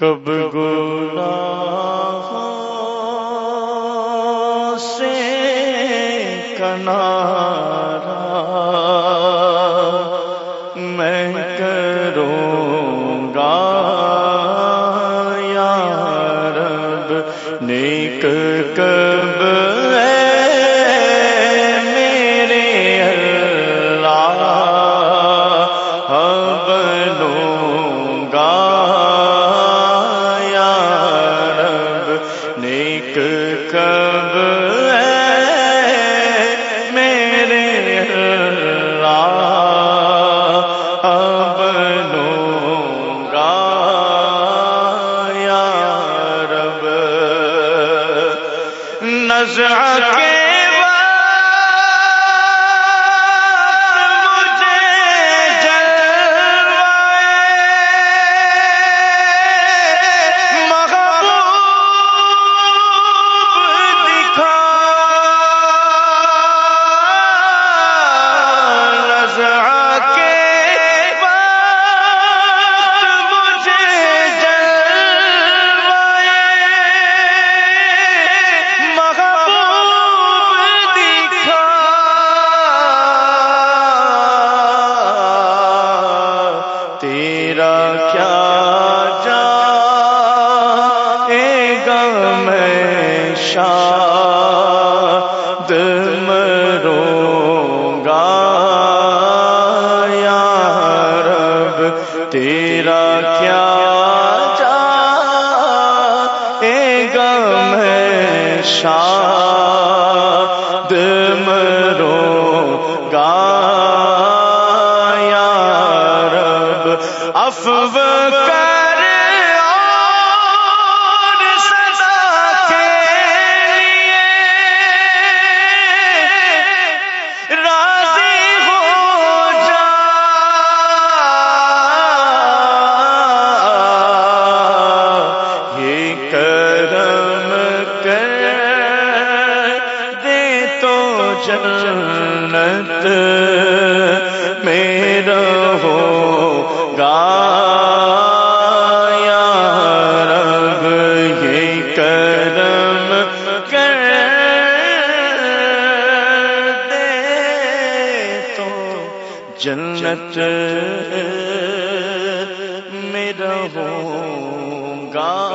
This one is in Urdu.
کب گنا سے کنا گا نیک کب میرے اللہ؟ ہاں بنو نظر کے شاد مروں گا یا رب، تیرا کیا گا؟ میں شاد مروں گا یا رب افو جنت میرا ہو گا یا کرم کر تو جنت میرا ہو گا